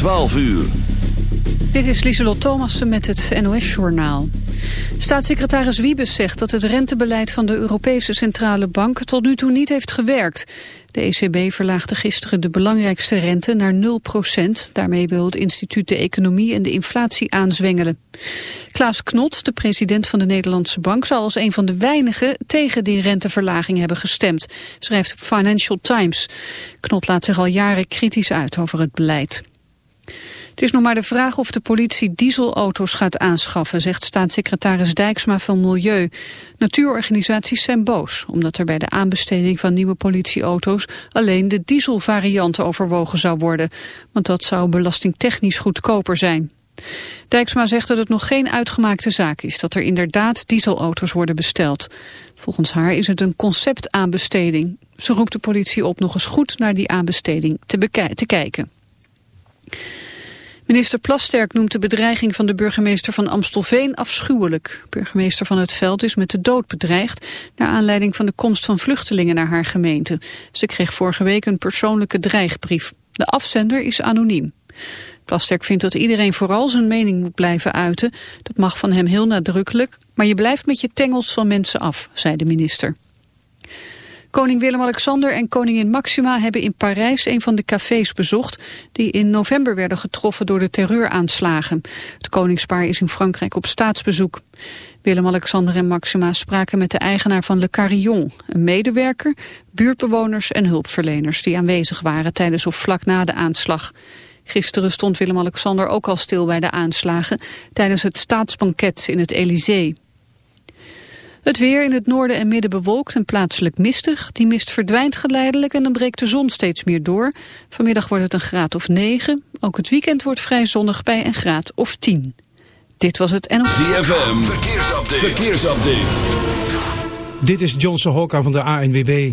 12 uur. Dit is Lieselot Thomassen met het NOS-journaal. Staatssecretaris Wiebes zegt dat het rentebeleid van de Europese Centrale Bank tot nu toe niet heeft gewerkt. De ECB verlaagde gisteren de belangrijkste rente naar 0% Daarmee wil het instituut de economie en de inflatie aanzwengelen. Klaas Knot, de president van de Nederlandse Bank, zal als een van de weinigen tegen die renteverlaging hebben gestemd, schrijft Financial Times. Knot laat zich al jaren kritisch uit over het beleid. Het is nog maar de vraag of de politie dieselauto's gaat aanschaffen, zegt staatssecretaris Dijksma van Milieu. Natuurorganisaties zijn boos, omdat er bij de aanbesteding van nieuwe politieauto's alleen de dieselvariant overwogen zou worden. Want dat zou belastingtechnisch goedkoper zijn. Dijksma zegt dat het nog geen uitgemaakte zaak is dat er inderdaad dieselauto's worden besteld. Volgens haar is het een conceptaanbesteding. Ze roept de politie op nog eens goed naar die aanbesteding te, te kijken. Minister Plasterk noemt de bedreiging van de burgemeester van Amstelveen afschuwelijk. Burgemeester van het Veld is met de dood bedreigd... naar aanleiding van de komst van vluchtelingen naar haar gemeente. Ze kreeg vorige week een persoonlijke dreigbrief. De afzender is anoniem. Plasterk vindt dat iedereen vooral zijn mening moet blijven uiten. Dat mag van hem heel nadrukkelijk. Maar je blijft met je tengels van mensen af, zei de minister. Koning Willem-Alexander en koningin Maxima hebben in Parijs een van de cafés bezocht die in november werden getroffen door de terreuraanslagen. Het koningspaar is in Frankrijk op staatsbezoek. Willem-Alexander en Maxima spraken met de eigenaar van Le Carillon, een medewerker, buurtbewoners en hulpverleners die aanwezig waren tijdens of vlak na de aanslag. Gisteren stond Willem-Alexander ook al stil bij de aanslagen tijdens het staatsbanket in het Elysée. Het weer in het noorden en midden bewolkt en plaatselijk mistig. Die mist verdwijnt geleidelijk en dan breekt de zon steeds meer door. Vanmiddag wordt het een graad of 9. Ook het weekend wordt vrij zonnig bij een graad of 10. Dit was het NOS. ZFM, verkeersupdate. verkeersupdate. Dit is Johnson Hokka van de ANWB.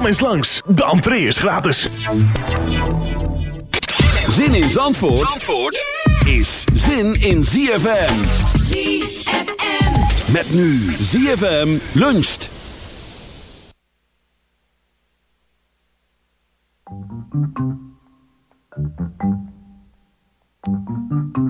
Kom eens langs, de entree is gratis. Zin in Zandvoort, Zandvoort is zin in ZFM. ZFM. Met nu ZFM luncht. No one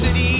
city.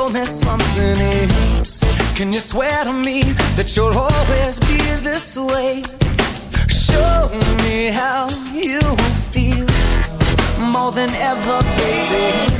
show me something else? Can you swear to me that you'll always be this way? Show me how you feel more than ever, baby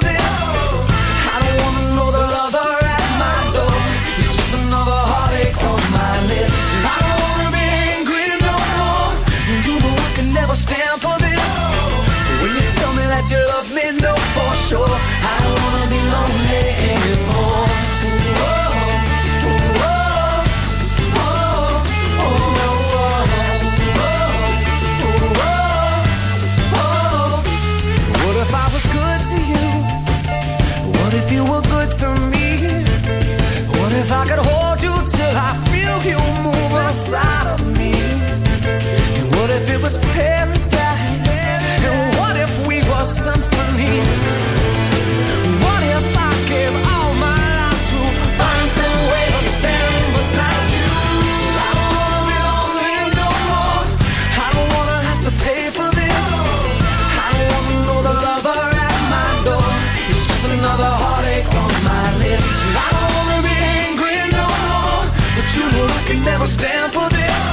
was down for this.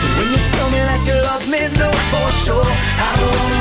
So when you tell me that you love me, no, for sure, I don't wanna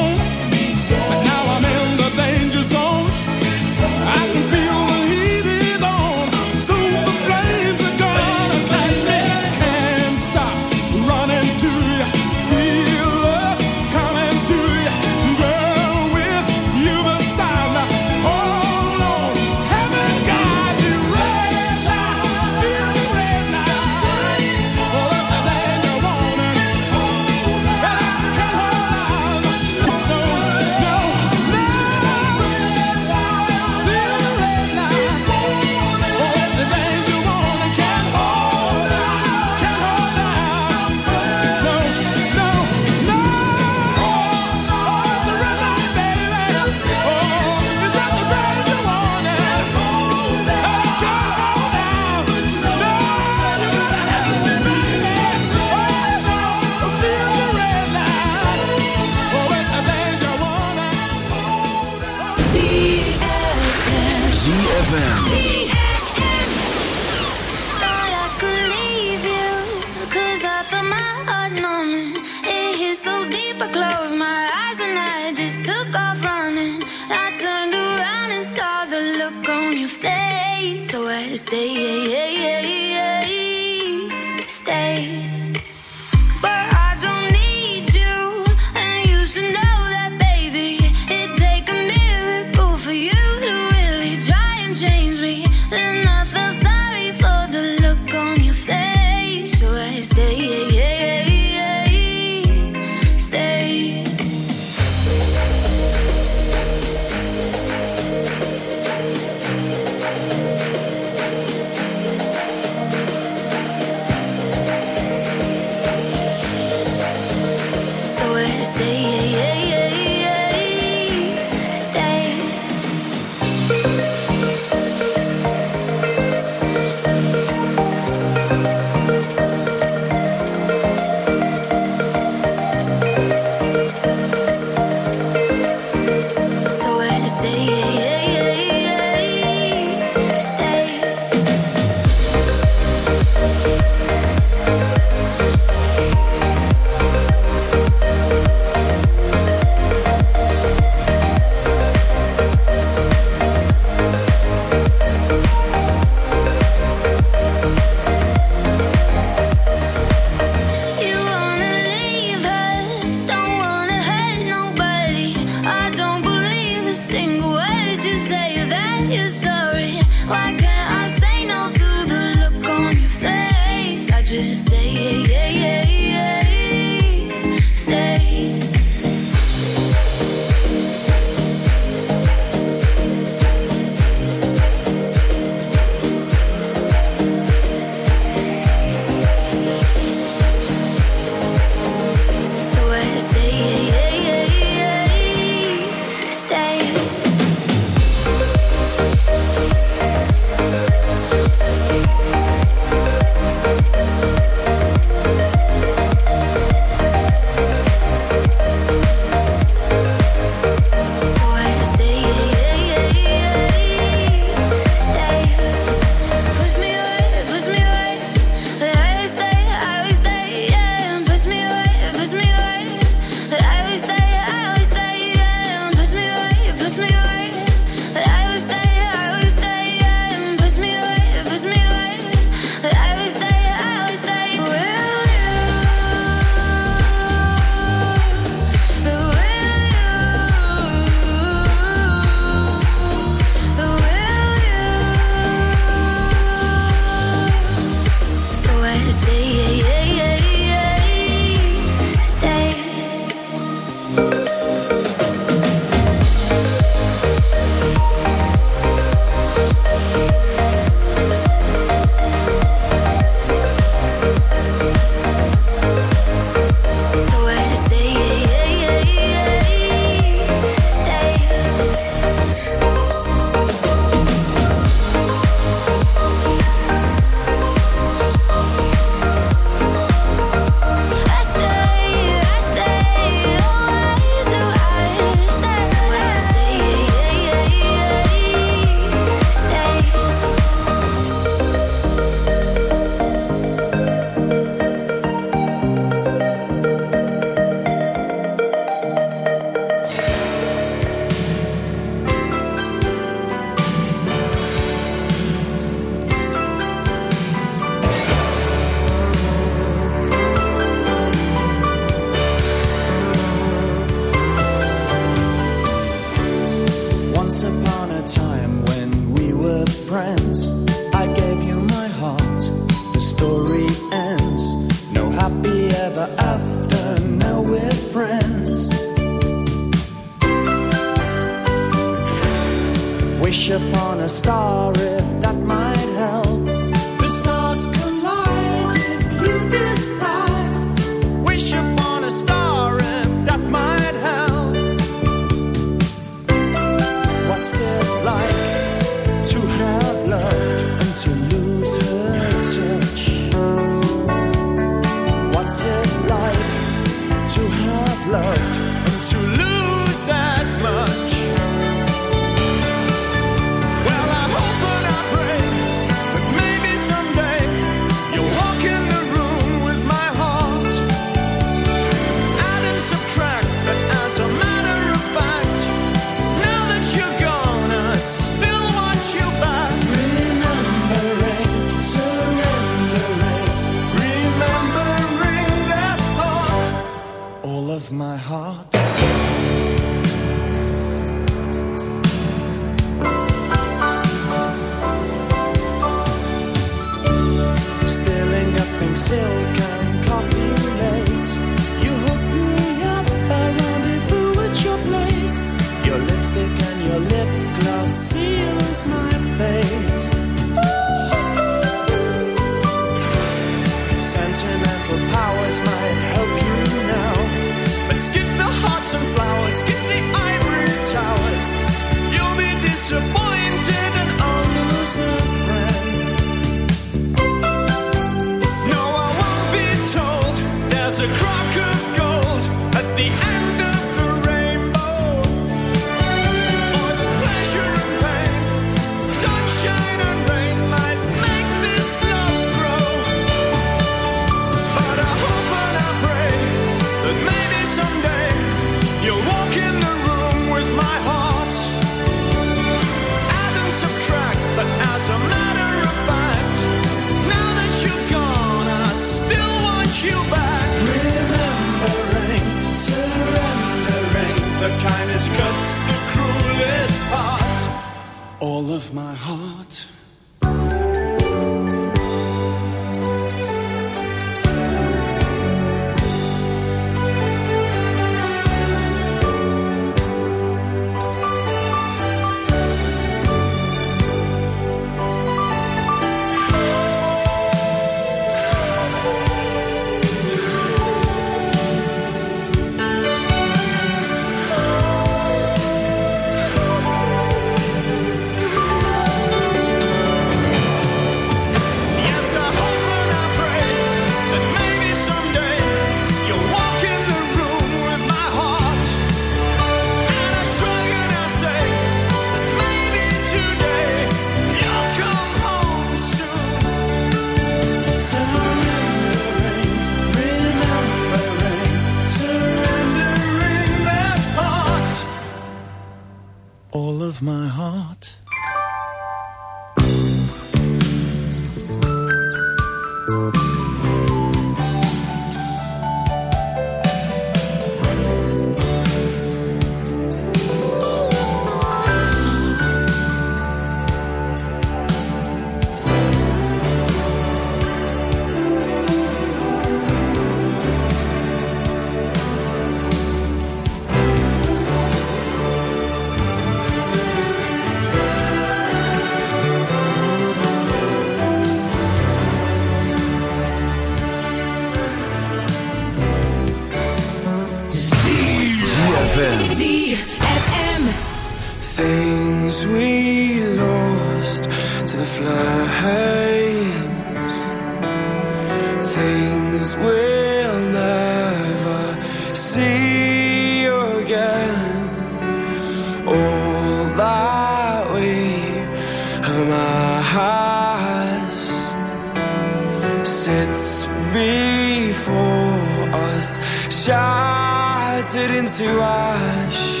crash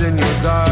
in your diaries.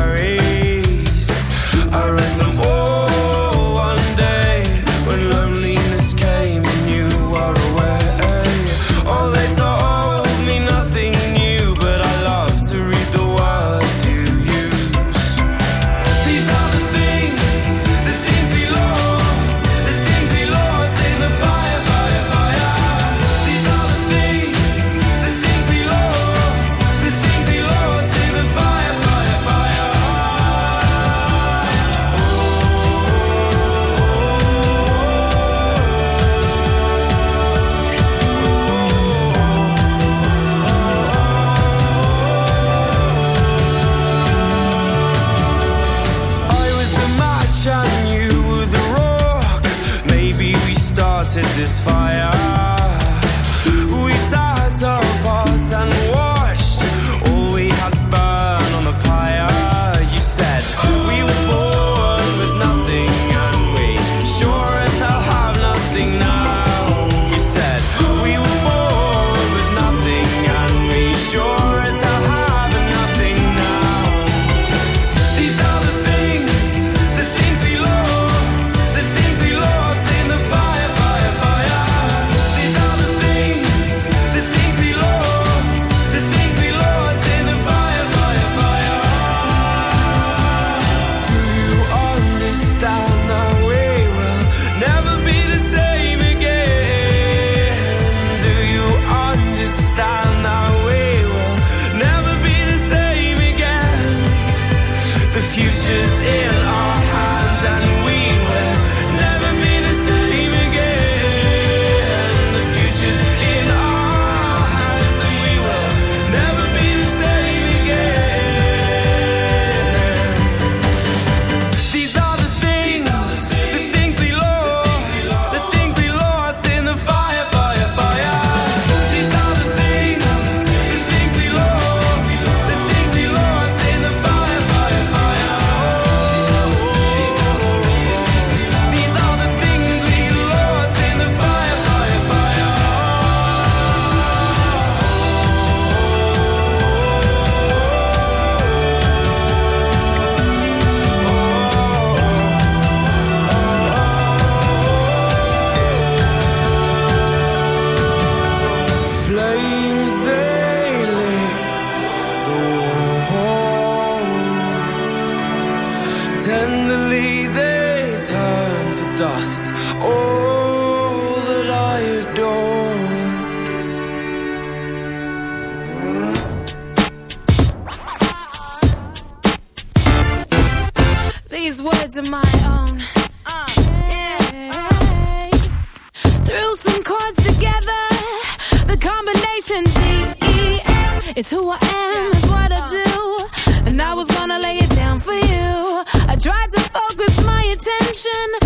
Attention,